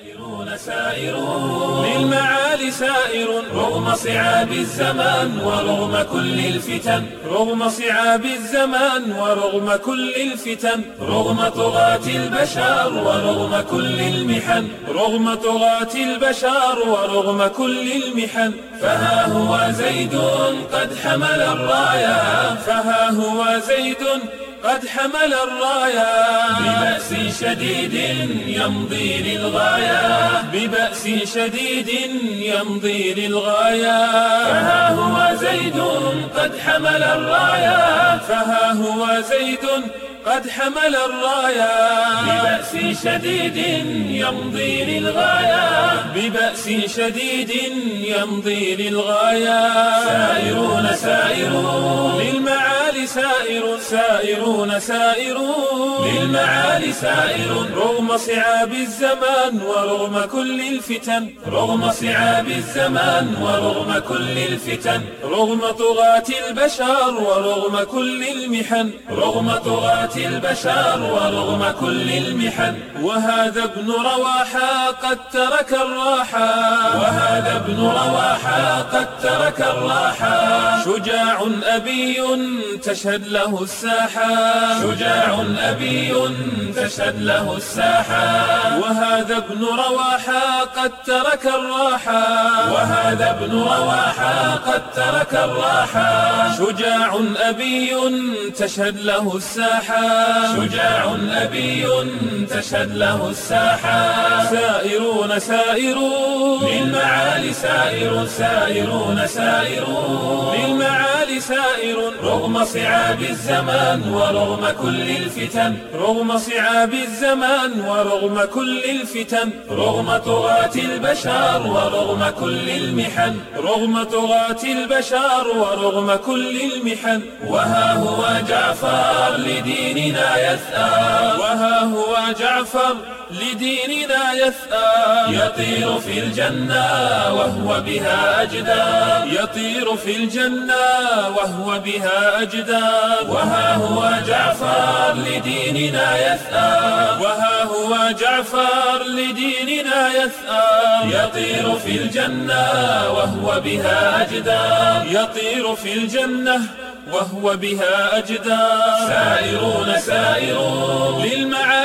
سائرون سائرون. للمعالي سائر. رغم صعاب الزمان ورغم كل الفتن. رغم صعاب الزمان ورغم كل الفتن. رغم طغاة البشر ورغم كل المحن. رغم طغاة البشر ورغم كل المحن. فها هو زيد قد حمل الراية فها هو زيد قد حمل الرايا. ببأس شديد يمضي للغاية. ببأس شديد يمضي للغاية. فها هو زيد قد حمل الرايا فها هو زيد قد حمل الرايا ببأس شديد يمضي للغاية. ببأس شديد يمضي للغاية. سائرون سائرون. سائر سائرون سائرون. للمعالي سائر رغم صعاب الزمان ورغم كل الفتن. رغم صعاب الزمان ورغم كل الفتن. رغم طغاة البشر ورغم كل المحن. رغم طغاة البشر ورغم كل المحن. وهذا ابن رواحة قد ترك الراحة. وهذا ابن رواحة قد ترك الراحة شجاع أبي تشهد له الساحة شجاع أبي تشهد له الساحة وهذا ابن رواحة قد ترك الراحة وهذا ابن رواحة قد ترك الراحة شجاع أبي تشهد له الساحة شجاع أبي تشهد له الساحة سائرون سائرون. للمعالي سائر سائرون سائرون. للمعالي سائر. رغم صعاب الزمان ورغم كل الفتن. رغم صعاب الزمان ورغم كل الفتن. رغم طغاة البشر ورغم كل المحن. رغم طغاة البشر ورغم كل المحن. وها هو جعفر لديننا يثأر وها هو جعفر لديننا يثأر يطير في الجنة وهو بها أجدار يطير في الجنة وهو بها أجدار وها هو جعفر لديننا يثأر وها هو جعفر لديننا يثأر يطير في الجنة وهو بها أجدار يطير في الجنة وهو بها أجدار سائرون سائرون.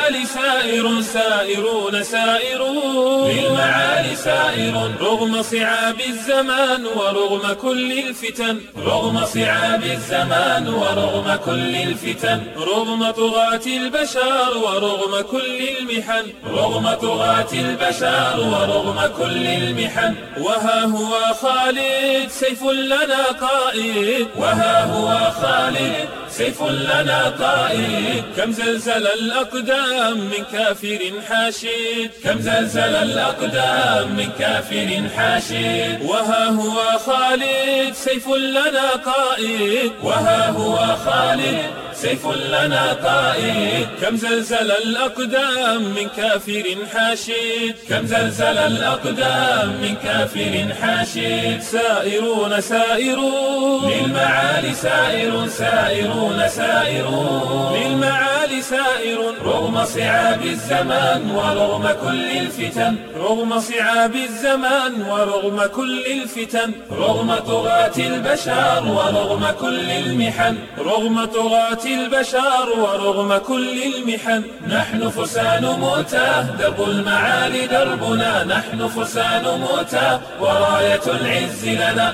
للمعالي سائر سائرون سائرون. للمعالي سائر. رغم صعاب الزمان ورغم كل الفتن. رغم صعاب الزمان ورغم كل الفتن. رغم طغاة البشر ورغم كل المحن. رغم طغاة البشر ورغم كل المحن. وها هو خالد سيف لنا قائد. وها هو خالد. سيف لنا قائد كم زلزل الأقدام من كافر حاشد. كم زلزل الأقدام من كافر حاشد. وها هو خالد سيف لنا قائد. وها هو خالد. سيف لنا قائد كم زلزل الأقدام من كافر حاشد. كم زلزل الأقدام من كافر حاشد. سائرون سائرون. للمعالي سائر سائرون سائرون. للمعالي سائر. رغم صعاب الزمان ورغم كل الفتن. رغم صعاب الزمان ورغم كل الفتن. رغم طغاة البشر ورغم كل المحن. رغم طغاة البشر ورغم كل المحن. نحن فرسان موتى درب المعالي دربنا. نحن فرسان موتى وراية العز لنا.